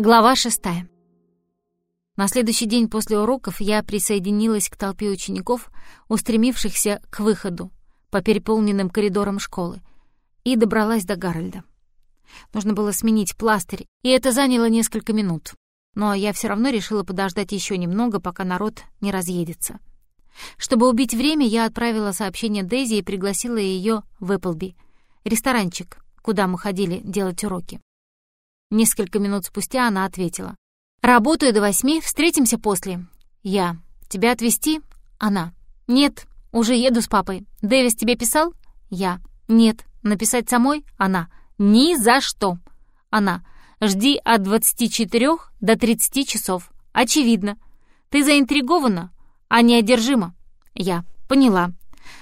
Глава шестая. На следующий день после уроков я присоединилась к толпе учеников, устремившихся к выходу по переполненным коридорам школы, и добралась до Гарольда. Нужно было сменить пластырь, и это заняло несколько минут. Но я все равно решила подождать еще немного, пока народ не разъедется. Чтобы убить время, я отправила сообщение Дейзи и пригласила ее в Эпплби, ресторанчик, куда мы ходили делать уроки. Несколько минут спустя она ответила. «Работаю до восьми, встретимся после». «Я. Тебя отвезти?» Она. «Нет, уже еду с папой. Дэвис тебе писал?» «Я. Нет. Написать самой?» Она. «Ни за что». Она. «Жди от двадцати четырех до тридцати часов. Очевидно. Ты заинтригована, а не одержима». Я. «Поняла.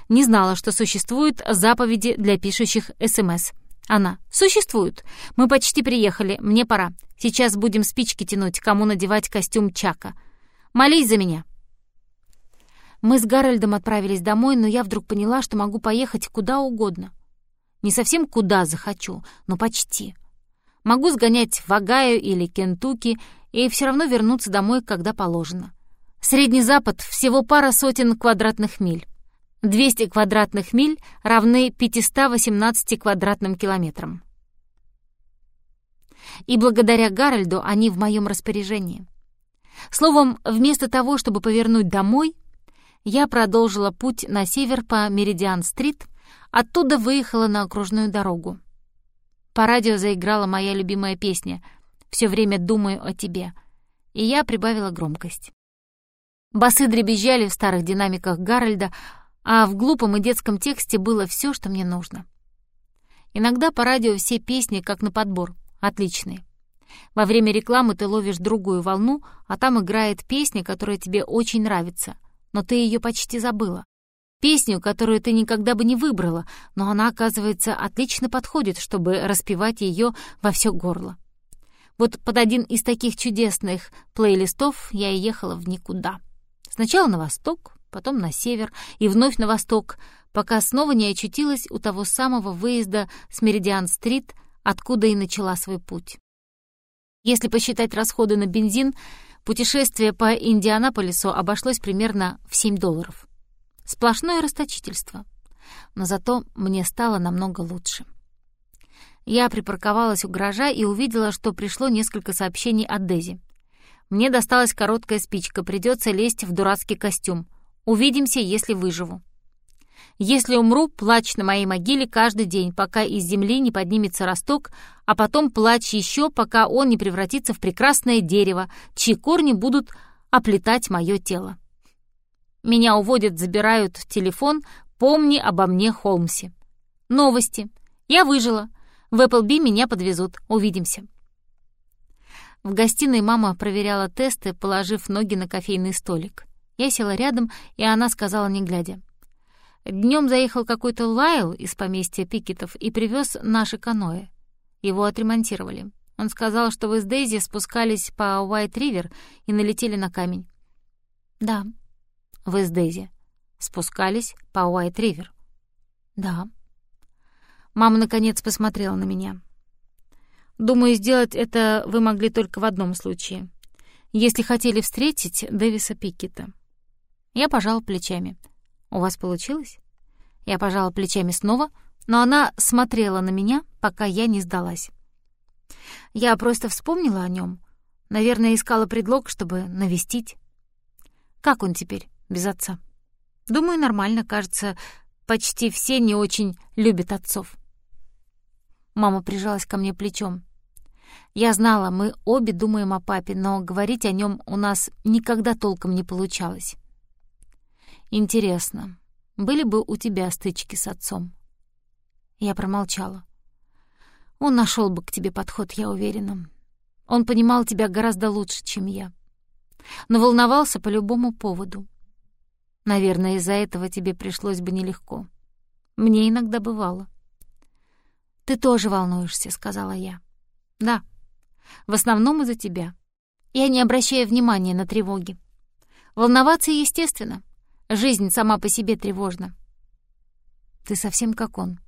Не знала, что существуют заповеди для пишущих СМС». Она. «Существуют. Мы почти приехали. Мне пора. Сейчас будем спички тянуть, кому надевать костюм Чака. Молись за меня». Мы с Гарольдом отправились домой, но я вдруг поняла, что могу поехать куда угодно. Не совсем куда захочу, но почти. Могу сгонять в Огайо или Кентукки и все равно вернуться домой, когда положено. Средний Запад — всего пара сотен квадратных миль. 200 квадратных миль равны 518 квадратным километрам. И благодаря Гарольду они в моем распоряжении. Словом, вместо того, чтобы повернуть домой, я продолжила путь на север по Меридиан-стрит, оттуда выехала на окружную дорогу. По радио заиграла моя любимая песня «Все время думаю о тебе», и я прибавила громкость. Басы дребезжали в старых динамиках Гарольда, а в глупом и детском тексте было все, что мне нужно. Иногда по радио все песни как на подбор, отличные. Во время рекламы ты ловишь другую волну, а там играет песня, которая тебе очень нравится, но ты ее почти забыла. Песню, которую ты никогда бы не выбрала, но она, оказывается, отлично подходит, чтобы распевать ее во все горло. Вот под один из таких чудесных плейлистов я и ехала в никуда. Сначала на восток, потом на север и вновь на восток, пока снова не очутилась у того самого выезда с Меридиан-стрит, откуда и начала свой путь. Если посчитать расходы на бензин, путешествие по Индианаполису обошлось примерно в 7 долларов. Сплошное расточительство. Но зато мне стало намного лучше. Я припарковалась у гаража и увидела, что пришло несколько сообщений от Дези. Мне досталась короткая спичка, придется лезть в дурацкий костюм. Увидимся, если выживу. Если умру, плачь на моей могиле каждый день, пока из земли не поднимется росток, а потом плачь еще, пока он не превратится в прекрасное дерево, чьи корни будут оплетать мое тело. Меня уводят, забирают телефон, помни обо мне, Холмсе. Новости. Я выжила. В Эпплби меня подвезут. Увидимся. В гостиной мама проверяла тесты, положив ноги на кофейный столик. Я села рядом, и она сказала, не глядя. Днем заехал какой-то Лайл из поместья Пикетов и привез наши каноэ. Его отремонтировали. Он сказал, что вы с Дейзи спускались по Уайт-Ривер и налетели на камень. «Да». «Вы с Дейзи спускались по Уайт-Ривер?» «Да». Мама, наконец, посмотрела на меня. «Думаю, сделать это вы могли только в одном случае. Если хотели встретить Дэвиса Пикета». Я пожала плечами. «У вас получилось?» Я пожала плечами снова, но она смотрела на меня, пока я не сдалась. Я просто вспомнила о нем. Наверное, искала предлог, чтобы навестить. Как он теперь, без отца? Думаю, нормально, кажется, почти все не очень любят отцов. Мама прижалась ко мне плечом. Я знала, мы обе думаем о папе, но говорить о нем у нас никогда толком не получалось. Интересно, были бы у тебя стычки с отцом? Я промолчала. Он нашел бы к тебе подход, я уверена. Он понимал тебя гораздо лучше, чем я. Но волновался по любому поводу. Наверное, из-за этого тебе пришлось бы нелегко. Мне иногда бывало. «Ты тоже волнуешься», — сказала я. «Да, в основном из-за тебя. Я не обращаю внимания на тревоги. Волноваться естественно. Жизнь сама по себе тревожна. Ты совсем как он.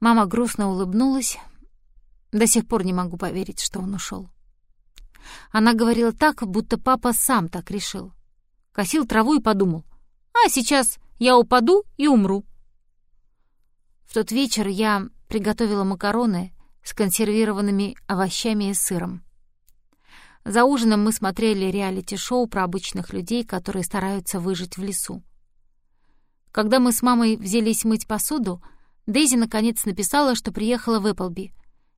Мама грустно улыбнулась. До сих пор не могу поверить, что он ушел. Она говорила так, будто папа сам так решил. Косил траву и подумал, а сейчас я упаду и умру. В тот вечер я приготовила макароны с консервированными овощами и сыром. За ужином мы смотрели реалити-шоу про обычных людей, которые стараются выжить в лесу. Когда мы с мамой взялись мыть посуду, Дейзи наконец написала, что приехала в Эпплби.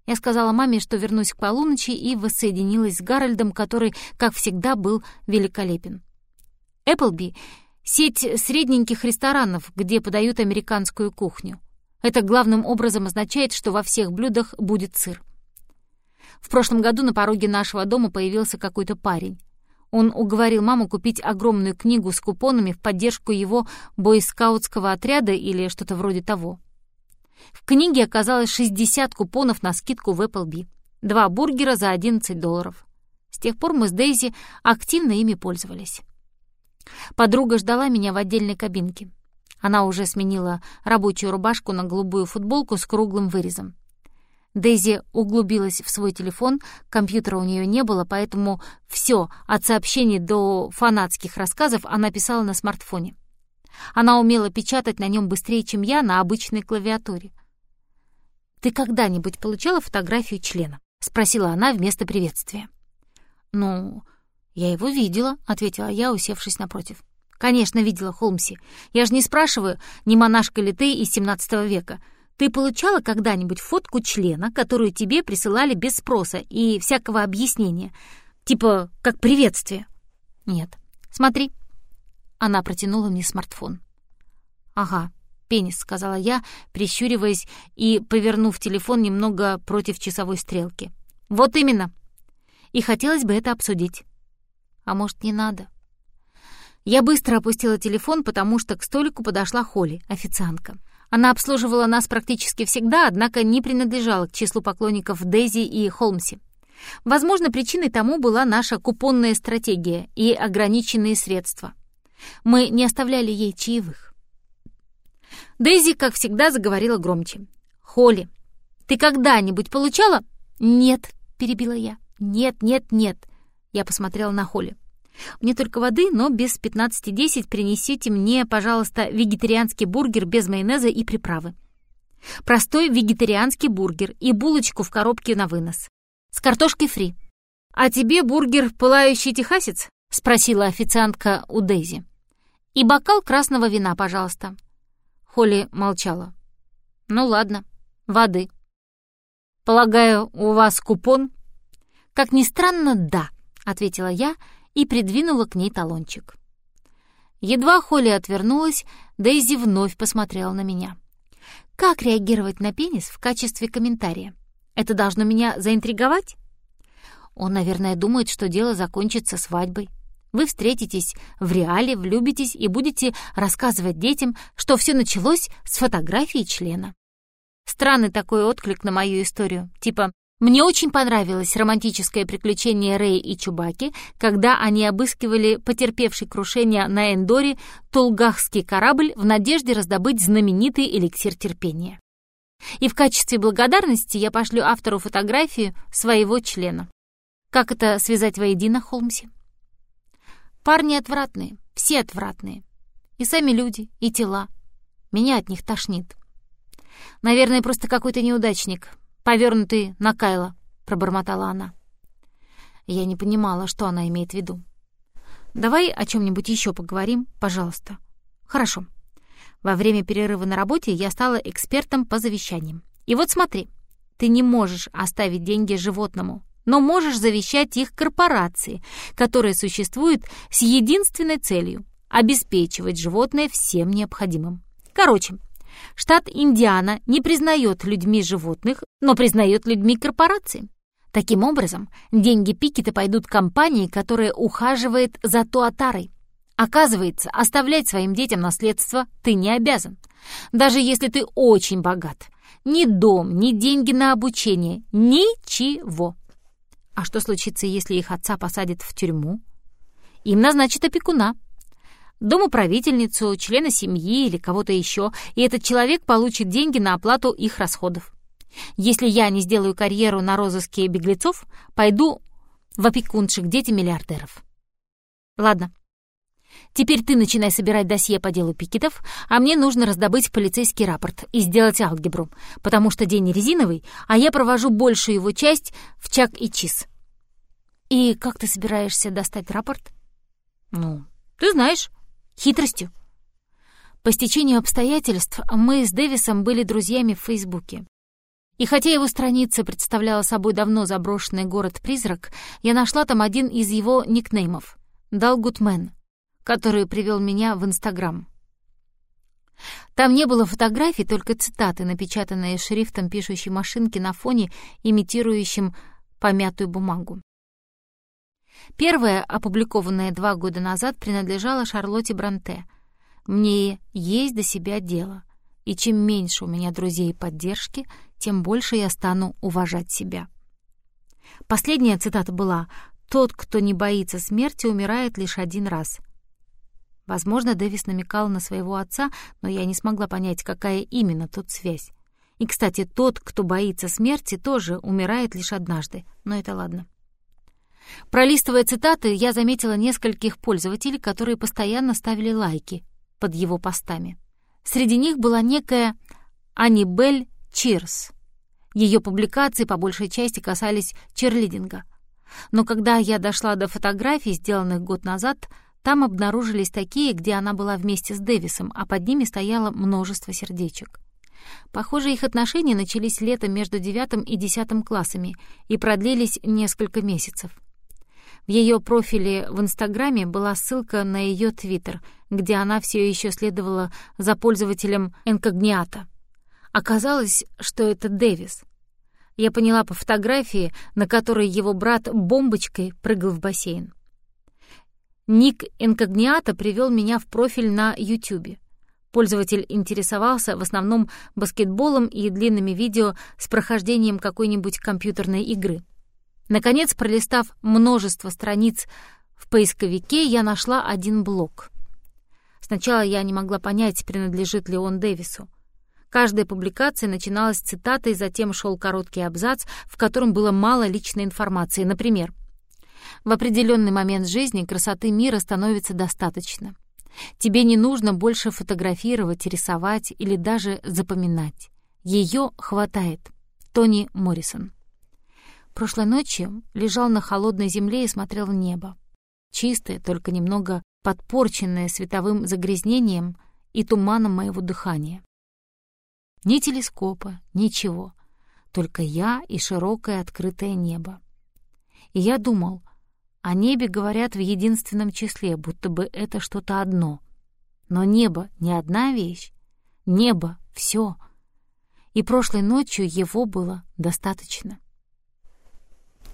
Я сказала маме, что вернусь к полуночи, и воссоединилась с Гарольдом, который, как всегда, был великолепен. Эпплби — сеть средненьких ресторанов, где подают американскую кухню. Это главным образом означает, что во всех блюдах будет сыр. В прошлом году на пороге нашего дома появился какой-то парень. Он уговорил маму купить огромную книгу с купонами в поддержку его бойскаутского отряда или что-то вроде того. В книге оказалось 60 купонов на скидку в Applebee. Два бургера за 11 долларов. С тех пор мы с Дейзи активно ими пользовались. Подруга ждала меня в отдельной кабинке. Она уже сменила рабочую рубашку на голубую футболку с круглым вырезом. Дейзи углубилась в свой телефон, компьютера у нее не было, поэтому все, от сообщений до фанатских рассказов, она писала на смартфоне. Она умела печатать на нем быстрее, чем я на обычной клавиатуре. «Ты когда-нибудь получала фотографию члена?» — спросила она вместо приветствия. «Ну, я его видела», — ответила я, усевшись напротив. «Конечно, видела, Холмси. Я же не спрашиваю, не монашка ли ты из XVII века. Ты получала когда-нибудь фотку члена, которую тебе присылали без спроса и всякого объяснения? Типа, как приветствие?» «Нет. Смотри». Она протянула мне смартфон. «Ага, пенис», — сказала я, прищуриваясь и повернув телефон немного против часовой стрелки. «Вот именно. И хотелось бы это обсудить. А может, не надо?» Я быстро опустила телефон, потому что к столику подошла Холли, официантка. Она обслуживала нас практически всегда, однако не принадлежала к числу поклонников Дейзи и Холмси. Возможно, причиной тому была наша купонная стратегия и ограниченные средства. Мы не оставляли ей чаевых. Дейзи, как всегда, заговорила громче. «Холли, ты когда-нибудь получала?» «Нет», — перебила я. «Нет, нет, нет». Я посмотрела на Холли. Мне только воды, но без 15-10 принесите мне, пожалуйста, вегетарианский бургер без майонеза и приправы. Простой вегетарианский бургер и булочку в коробке на вынос. С картошкой фри. «А тебе бургер «Пылающий техасец»?» — спросила официантка у Дейзи. «И бокал красного вина, пожалуйста». Холли молчала. «Ну ладно, воды». «Полагаю, у вас купон?» «Как ни странно, да», — ответила я, — и придвинула к ней талончик. Едва Холли отвернулась, Дейзи вновь посмотрела на меня. «Как реагировать на пенис в качестве комментария? Это должно меня заинтриговать?» Он, наверное, думает, что дело закончится свадьбой. Вы встретитесь в реале, влюбитесь и будете рассказывать детям, что все началось с фотографии члена. Странный такой отклик на мою историю, типа мне очень понравилось романтическое приключение Рэй и Чубаки, когда они обыскивали потерпевший крушение на Эндоре Тулгахский корабль в надежде раздобыть знаменитый эликсир терпения. И в качестве благодарности я пошлю автору фотографию своего члена. Как это связать воедино, Холмси? Парни отвратные, все отвратные. И сами люди, и тела. Меня от них тошнит. Наверное, просто какой-то неудачник, повернутый на Кайла», — пробормотала она. Я не понимала, что она имеет в виду. «Давай о чем-нибудь еще поговорим, пожалуйста». «Хорошо». Во время перерыва на работе я стала экспертом по завещаниям. И вот смотри, ты не можешь оставить деньги животному, но можешь завещать их корпорации, которая существует с единственной целью — обеспечивать животное всем необходимым. Короче, Штат Индиана не признает людьми животных, но признает людьми корпорации. Таким образом, деньги Пикета пойдут компании, которая ухаживает за Туатарой. Оказывается, оставлять своим детям наследство ты не обязан. Даже если ты очень богат. Ни дом, ни деньги на обучение, ничего. А что случится, если их отца посадят в тюрьму? Им назначат опекуна домоправительницу, члена семьи или кого-то еще, и этот человек получит деньги на оплату их расходов. Если я не сделаю карьеру на розыске беглецов, пойду в опекунши дети миллиардеров. Ладно. Теперь ты начинай собирать досье по делу Пикетов, а мне нужно раздобыть полицейский рапорт и сделать алгебру, потому что день резиновый, а я провожу большую его часть в Чак и Чиз. И как ты собираешься достать рапорт? Ну, ты знаешь, хитростью. По стечению обстоятельств мы с Дэвисом были друзьями в Фейсбуке. И хотя его страница представляла собой давно заброшенный город-призрак, я нашла там один из его никнеймов — Далгутмен, который привел меня в Инстаграм. Там не было фотографий, только цитаты, напечатанные шрифтом пишущей машинки на фоне, имитирующим помятую бумагу. Первая, опубликованная два года назад, принадлежала Шарлотте Бранте. «Мне есть до себя дело, и чем меньше у меня друзей и поддержки — тем больше я стану уважать себя. Последняя цитата была «Тот, кто не боится смерти, умирает лишь один раз». Возможно, Дэвис намекал на своего отца, но я не смогла понять, какая именно тут связь. И, кстати, тот, кто боится смерти, тоже умирает лишь однажды, но это ладно. Пролистывая цитаты, я заметила нескольких пользователей, которые постоянно ставили лайки под его постами. Среди них была некая Анибель Чирс. Ее публикации по большей части касались черлидинга. Но когда я дошла до фотографий, сделанных год назад, там обнаружились такие, где она была вместе с Дэвисом, а под ними стояло множество сердечек. Похоже, их отношения начались летом между девятым и десятым классами и продлились несколько месяцев. В ее профиле в Инстаграме была ссылка на ее Твиттер, где она все еще следовала за пользователем инкогниата. Оказалось, что это Дэвис. Я поняла по фотографии, на которой его брат бомбочкой прыгал в бассейн. Ник Инкогниата привел меня в профиль на YouTube. Пользователь интересовался в основном баскетболом и длинными видео с прохождением какой-нибудь компьютерной игры. Наконец, пролистав множество страниц в поисковике, я нашла один блог. Сначала я не могла понять, принадлежит ли он Дэвису. Каждая публикация начиналась цитатой, затем шел короткий абзац, в котором было мало личной информации. Например, «В определенный момент жизни красоты мира становится достаточно. Тебе не нужно больше фотографировать, рисовать или даже запоминать. Ее хватает». Тони Моррисон. Прошлой ночью лежал на холодной земле и смотрел в небо. Чистое, только немного подпорченное световым загрязнением и туманом моего дыхания. Ни телескопа, ничего. Только я и широкое открытое небо. И я думал, о небе говорят в единственном числе, будто бы это что-то одно. Но небо — не одна вещь. Небо — все. И прошлой ночью его было достаточно.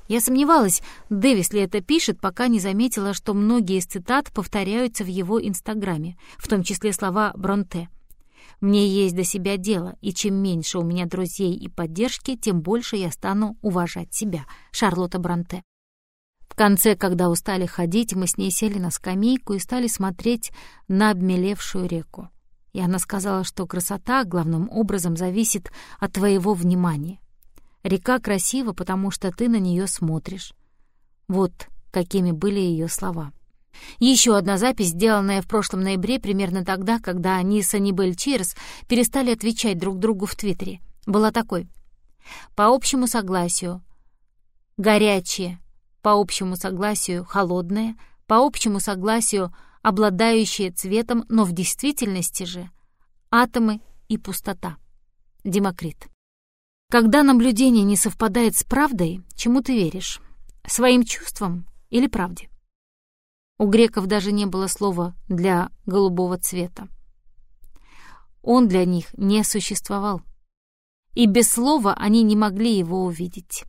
Я сомневалась, Дэвис ли это пишет, пока не заметила, что многие из цитат повторяются в его инстаграме, в том числе слова Бронте — мне есть до себя дело, и чем меньше у меня друзей и поддержки, тем больше я стану уважать себя. Шарлотта Бранте. В конце, когда устали ходить, мы с ней сели на скамейку и стали смотреть на обмелевшую реку. И она сказала, что красота главным образом зависит от твоего внимания. Река красива, потому что ты на нее смотришь. Вот какими были ее слова. Еще одна запись, сделанная в прошлом ноябре, примерно тогда, когда они с Анибель Чирс перестали отвечать друг другу в Твиттере, была такой. По общему согласию. Горячее. По общему согласию холодное. По общему согласию обладающее цветом, но в действительности же атомы и пустота. Демокрит. Когда наблюдение не совпадает с правдой, чему ты веришь? Своим чувствам или правде? У греков даже не было слова для голубого цвета. Он для них не существовал. И без слова они не могли его увидеть.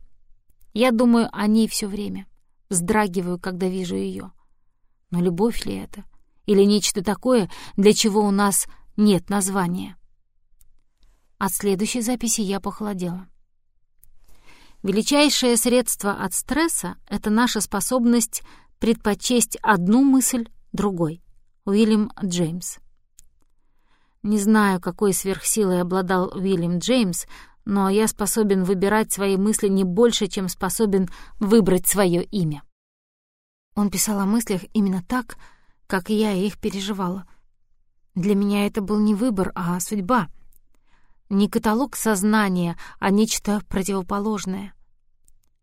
Я думаю о ней все время. Вздрагиваю, когда вижу ее. Но любовь ли это? Или нечто такое, для чего у нас нет названия? От следующей записи я похолодела. Величайшее средство от стресса — это наша способность предпочесть одну мысль другой. Уильям Джеймс. Не знаю, какой сверхсилой обладал Уильям Джеймс, но я способен выбирать свои мысли не больше, чем способен выбрать свое имя. Он писал о мыслях именно так, как я их переживала. Для меня это был не выбор, а судьба. Не каталог сознания, а нечто противоположное.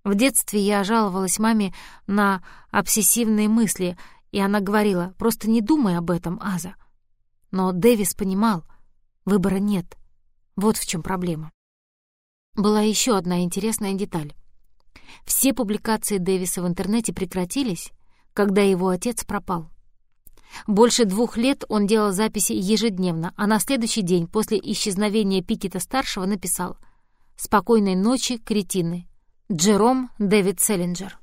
В детстве я жаловалась маме на обсессивные мысли, и она говорила, просто не думай об этом, Аза. Но Дэвис понимал, выбора нет. Вот в чем проблема. Была еще одна интересная деталь. Все публикации Дэвиса в интернете прекратились, когда его отец пропал. Больше двух лет он делал записи ежедневно, а на следующий день после исчезновения Пикета-старшего написал «Спокойной ночи, кретины. Джером Дэвид Селлинджер».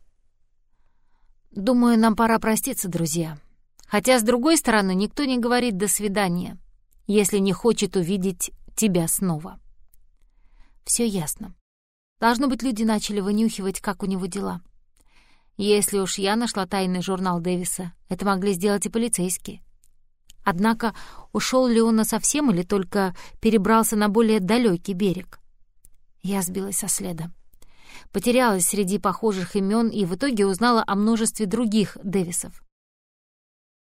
Думаю, нам пора проститься, друзья. Хотя, с другой стороны, никто не говорит «до свидания», если не хочет увидеть тебя снова. Все ясно. Должно быть, люди начали вынюхивать, как у него дела. Если уж я нашла тайный журнал Дэвиса, это могли сделать и полицейские. Однако ушел ли он совсем или только перебрался на более далекий берег? Я сбилась со следа. Потерялась среди похожих имен и в итоге узнала о множестве других Дэвисов.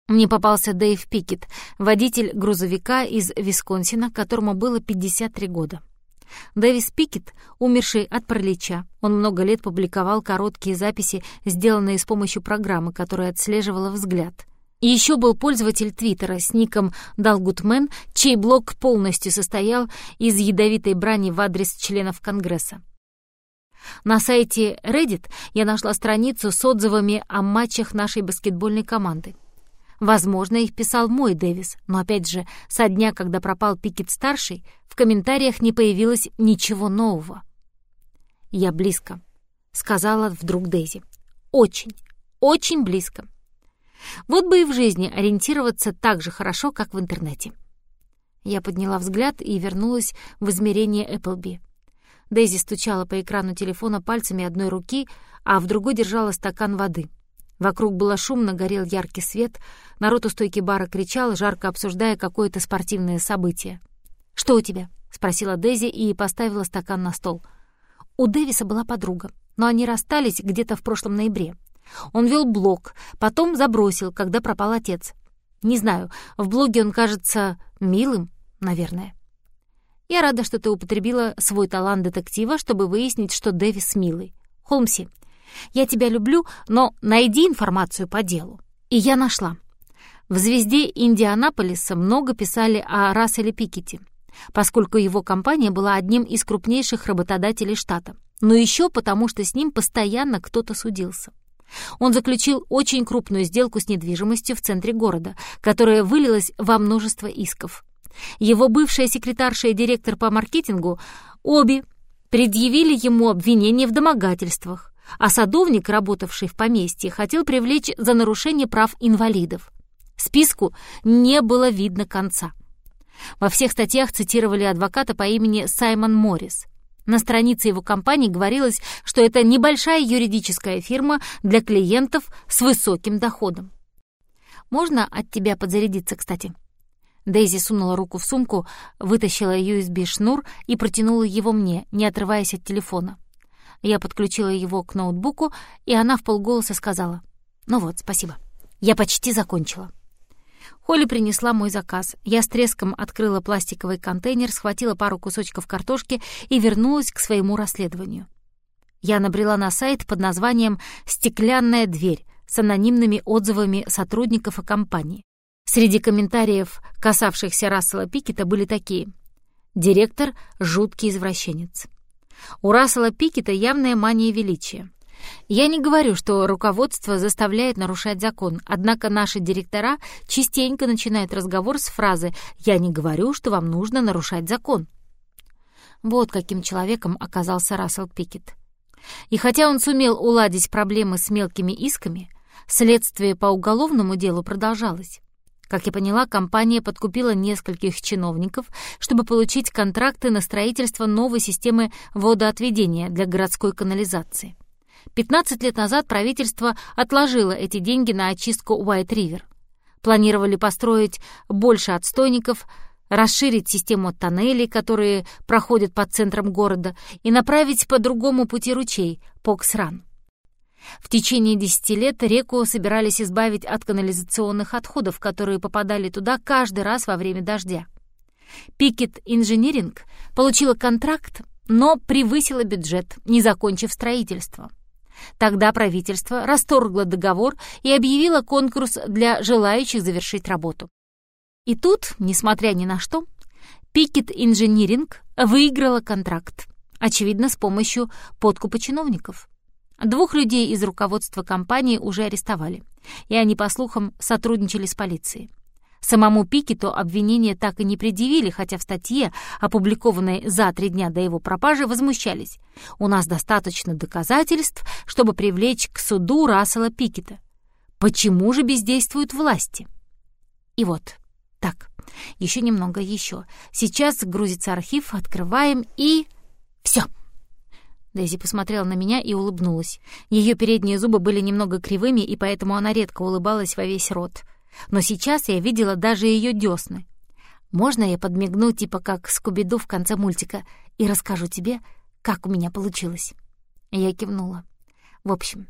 Мне попался Дэйв Пикет, водитель грузовика из Висконсина, которому было 53 года. Дэвис Пикет, умерший от паралича, он много лет публиковал короткие записи, сделанные с помощью программы, которая отслеживала взгляд. Еще был пользователь Твиттера с ником Далгутмен, чей блог полностью состоял из ядовитой брани в адрес членов Конгресса. На сайте Reddit я нашла страницу с отзывами о матчах нашей баскетбольной команды. Возможно, их писал мой Дэвис, но опять же, со дня, когда пропал Пикет-старший, в комментариях не появилось ничего нового. «Я близко», — сказала вдруг Дейзи. «Очень, очень близко. Вот бы и в жизни ориентироваться так же хорошо, как в интернете». Я подняла взгляд и вернулась в измерение Эпплби. Дейзи стучала по экрану телефона пальцами одной руки, а в другой держала стакан воды — Вокруг было шумно, горел яркий свет, народ у стойки бара кричал, жарко обсуждая какое-то спортивное событие. «Что у тебя?» — спросила Дейзи и поставила стакан на стол. У Дэвиса была подруга, но они расстались где-то в прошлом ноябре. Он вел блог, потом забросил, когда пропал отец. Не знаю, в блоге он кажется милым, наверное. Я рада, что ты употребила свой талант детектива, чтобы выяснить, что Дэвис милый. Холмси, я тебя люблю, но найди информацию по делу». И я нашла. В «Звезде Индианаполиса» много писали о Расселе Пикете, поскольку его компания была одним из крупнейших работодателей штата, но еще потому, что с ним постоянно кто-то судился. Он заключил очень крупную сделку с недвижимостью в центре города, которая вылилась во множество исков. Его бывшая секретарша и директор по маркетингу обе предъявили ему обвинения в домогательствах, а садовник, работавший в поместье, хотел привлечь за нарушение прав инвалидов. Списку не было видно конца. Во всех статьях цитировали адвоката по имени Саймон Моррис. На странице его компании говорилось, что это небольшая юридическая фирма для клиентов с высоким доходом. «Можно от тебя подзарядиться, кстати?» Дейзи сунула руку в сумку, вытащила USB-шнур и протянула его мне, не отрываясь от телефона. Я подключила его к ноутбуку, и она в полголоса сказала. «Ну вот, спасибо. Я почти закончила». Холли принесла мой заказ. Я с треском открыла пластиковый контейнер, схватила пару кусочков картошки и вернулась к своему расследованию. Я набрела на сайт под названием «Стеклянная дверь» с анонимными отзывами сотрудников и компании. Среди комментариев, касавшихся Рассела Пикета, были такие. «Директор — жуткий извращенец». У Рассела Пикета явная мания величия. Я не говорю, что руководство заставляет нарушать закон, однако наши директора частенько начинают разговор с фразы «Я не говорю, что вам нужно нарушать закон». Вот каким человеком оказался Рассел Пикет. И хотя он сумел уладить проблемы с мелкими исками, следствие по уголовному делу продолжалось. Как я поняла, компания подкупила нескольких чиновников, чтобы получить контракты на строительство новой системы водоотведения для городской канализации. 15 лет назад правительство отложило эти деньги на очистку Уайт-Ривер. Планировали построить больше отстойников расширить систему тоннелей, которые проходят под центром города, и направить по другому пути ручей, Поксран. В течение десяти лет реку собирались избавить от канализационных отходов, которые попадали туда каждый раз во время дождя. Пикет Инжиниринг получила контракт, но превысила бюджет, не закончив строительство. Тогда правительство расторгло договор и объявило конкурс для желающих завершить работу. И тут, несмотря ни на что, Пикет Инжиниринг выиграла контракт, очевидно, с помощью подкупа чиновников. Двух людей из руководства компании уже арестовали, и они, по слухам, сотрудничали с полицией. Самому Пикету обвинения так и не предъявили, хотя в статье, опубликованной за три дня до его пропажи, возмущались. «У нас достаточно доказательств, чтобы привлечь к суду Рассела Пикета. Почему же бездействуют власти?» И вот, так, еще немного, еще. Сейчас грузится архив, открываем и... Все. Дейзи посмотрела на меня и улыбнулась. Ее передние зубы были немного кривыми, и поэтому она редко улыбалась во весь рот. Но сейчас я видела даже ее десны. Можно я подмигну, типа как Скуби-Ду в конце мультика, и расскажу тебе, как у меня получилось?» Я кивнула. В общем,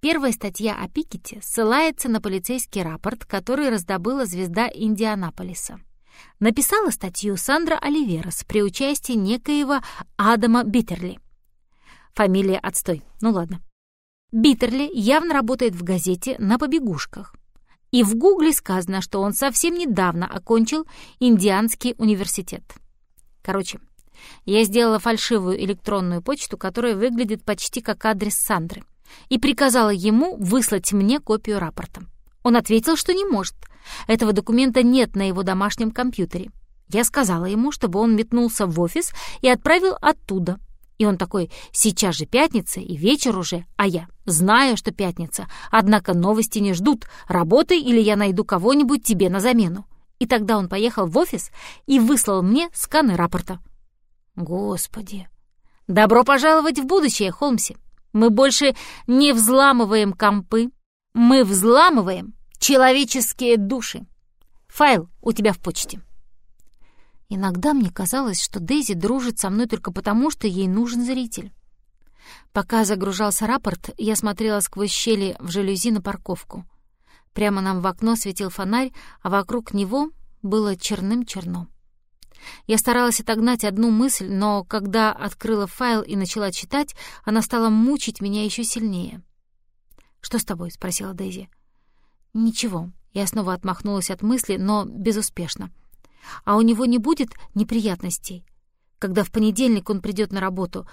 Первая статья о Пикете ссылается на полицейский рапорт, который раздобыла звезда Индианаполиса. Написала статью Сандра Оливерас при участии некоего Адама Биттерли. Фамилия отстой, ну ладно. Биттерли явно работает в газете на побегушках. И в Гугле сказано, что он совсем недавно окончил Индианский университет. Короче, я сделала фальшивую электронную почту, которая выглядит почти как адрес Сандры — и приказала ему выслать мне копию рапорта. Он ответил, что не может. Этого документа нет на его домашнем компьютере. Я сказала ему, чтобы он метнулся в офис и отправил оттуда. И он такой, сейчас же пятница и вечер уже, а я знаю, что пятница, однако новости не ждут, работай или я найду кого-нибудь тебе на замену. И тогда он поехал в офис и выслал мне сканы рапорта. Господи! Добро пожаловать в будущее, Холмси! Мы больше не взламываем компы, мы взламываем человеческие души. Файл у тебя в почте. Иногда мне казалось, что Дейзи дружит со мной только потому, что ей нужен зритель. Пока загружался рапорт, я смотрела сквозь щели в жалюзи на парковку. Прямо нам в окно светил фонарь, а вокруг него было черным-черно. Я старалась отогнать одну мысль, но когда открыла файл и начала читать, она стала мучить меня еще сильнее. «Что с тобой?» — спросила Дейзи. «Ничего». Я снова отмахнулась от мысли, но безуспешно. «А у него не будет неприятностей? Когда в понедельник он придет на работу,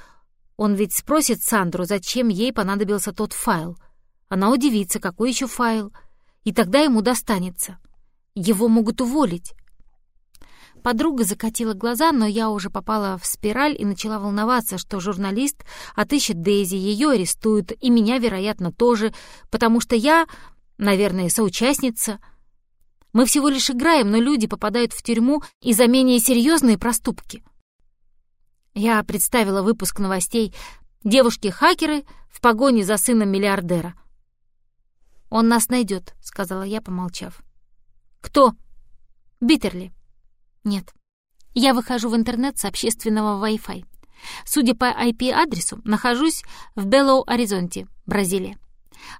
он ведь спросит Сандру, зачем ей понадобился тот файл. Она удивится, какой еще файл, и тогда ему достанется. Его могут уволить». Подруга закатила глаза, но я уже попала в спираль и начала волноваться, что журналист отыщет Дейзи, ее арестуют, и меня, вероятно, тоже, потому что я, наверное, соучастница. Мы всего лишь играем, но люди попадают в тюрьму и за менее серьезные проступки. Я представила выпуск новостей «Девушки-хакеры в погоне за сыном миллиардера». «Он нас найдет», — сказала я, помолчав. «Кто?» «Биттерли». Нет. Я выхожу в интернет с общественного Wi-Fi. Судя по IP-адресу, нахожусь в Белоу-Аризонте, Бразилия.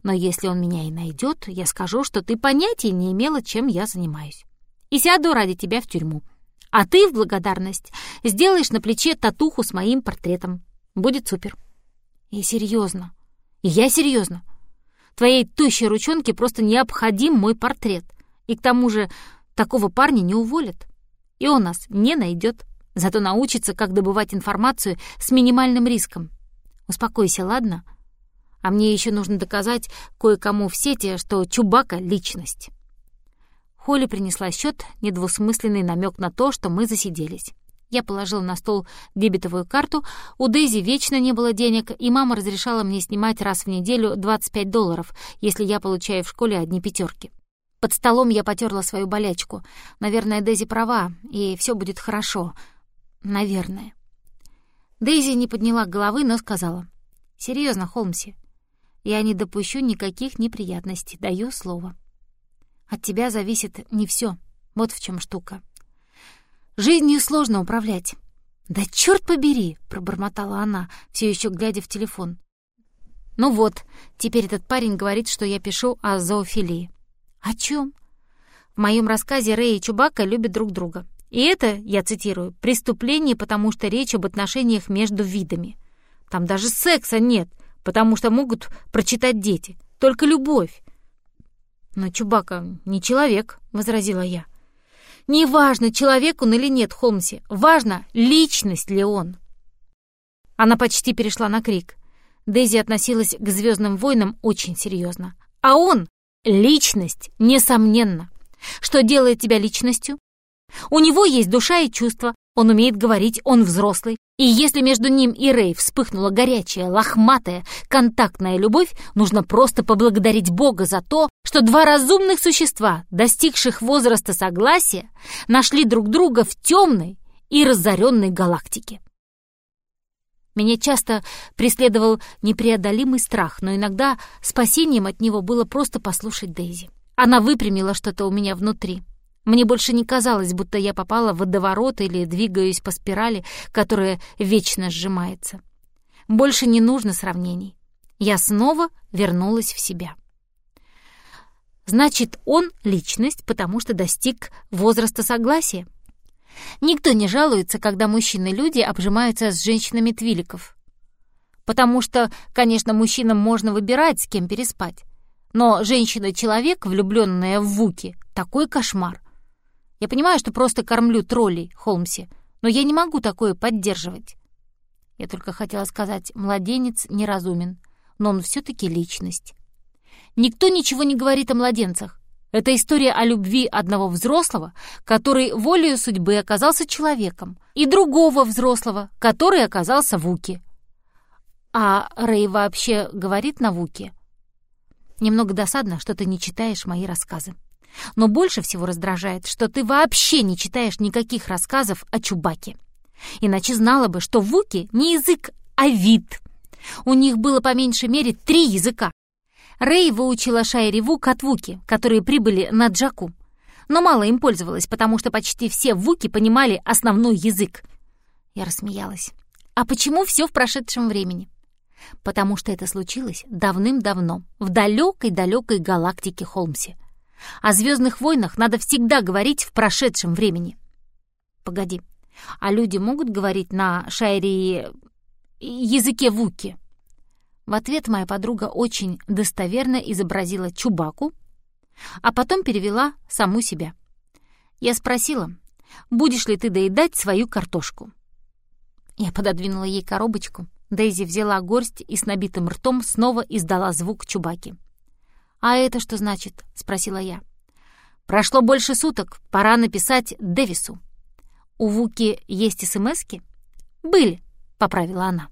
Но если он меня и найдет, я скажу, что ты понятия не имела, чем я занимаюсь. И сяду ради тебя в тюрьму. А ты в благодарность сделаешь на плече татуху с моим портретом. Будет супер. И серьезно. И я серьезно. Твоей тощей ручонке просто необходим мой портрет. И к тому же такого парня не уволят и он нас не найдет, зато научится, как добывать информацию с минимальным риском. Успокойся, ладно? А мне еще нужно доказать кое-кому в сети, что Чубака — личность. Холли принесла счет, недвусмысленный намек на то, что мы засиделись. Я положила на стол дебетовую карту, у Дейзи вечно не было денег, и мама разрешала мне снимать раз в неделю 25 долларов, если я получаю в школе одни пятерки. Под столом я потерла свою болячку. Наверное, Дейзи права, и все будет хорошо. Наверное. Дейзи не подняла головы, но сказала. «Серьезно, Холмси, я не допущу никаких неприятностей, даю слово. От тебя зависит не все. Вот в чем штука. Жизнью сложно управлять. «Да черт побери!» — пробормотала она, все еще глядя в телефон. «Ну вот, теперь этот парень говорит, что я пишу о зоофилии». «О чем?» В моем рассказе Рэй и Чубака любят друг друга. И это, я цитирую, «преступление, потому что речь об отношениях между видами». Там даже секса нет, потому что могут прочитать дети. Только любовь. «Но Чубака не человек», — возразила я. «Неважно, человек он или нет, Холмси. Важно, личность ли он». Она почти перешла на крик. Дейзи относилась к «Звездным войнам» очень серьезно. А он — личность, несомненно. Что делает тебя личностью? У него есть душа и чувства, он умеет говорить, он взрослый. И если между ним и Рэй вспыхнула горячая, лохматая, контактная любовь, нужно просто поблагодарить Бога за то, что два разумных существа, достигших возраста согласия, нашли друг друга в темной и разоренной галактике. Меня часто преследовал непреодолимый страх, но иногда спасением от него было просто послушать Дейзи. Она выпрямила что-то у меня внутри. Мне больше не казалось, будто я попала в водоворот или двигаюсь по спирали, которая вечно сжимается. Больше не нужно сравнений. Я снова вернулась в себя. Значит, он — личность, потому что достиг возраста согласия. Никто не жалуется, когда мужчины-люди обжимаются с женщинами твиликов. Потому что, конечно, мужчинам можно выбирать, с кем переспать. Но женщина-человек, влюбленная в Вуки, такой кошмар. Я понимаю, что просто кормлю троллей, Холмси, но я не могу такое поддерживать. Я только хотела сказать, младенец неразумен, но он все-таки личность. Никто ничего не говорит о младенцах. Это история о любви одного взрослого, который волею судьбы оказался человеком, и другого взрослого, который оказался Вуки. А Рэй вообще говорит на Вуке? Немного досадно, что ты не читаешь мои рассказы. Но больше всего раздражает, что ты вообще не читаешь никаких рассказов о Чубаке. Иначе знала бы, что Вуки не язык, а вид. У них было по меньшей мере три языка. Рэй выучила Шайри Вук от Вуки, которые прибыли на Джаку. Но мало им пользовалась, потому что почти все Вуки понимали основной язык. Я рассмеялась. А почему все в прошедшем времени? Потому что это случилось давным-давно, в далекой-далекой галактике Холмсе. О «Звездных войнах» надо всегда говорить в прошедшем времени. Погоди, а люди могут говорить на шайре языке вуки? В ответ моя подруга очень достоверно изобразила Чубаку, а потом перевела саму себя. Я спросила, будешь ли ты доедать свою картошку? Я пододвинула ей коробочку. Дейзи взяла горсть и с набитым ртом снова издала звук Чубаки. «А это что значит?» — спросила я. «Прошло больше суток, пора написать Дэвису». «У Вуки есть СМСки?» «Были», — поправила она.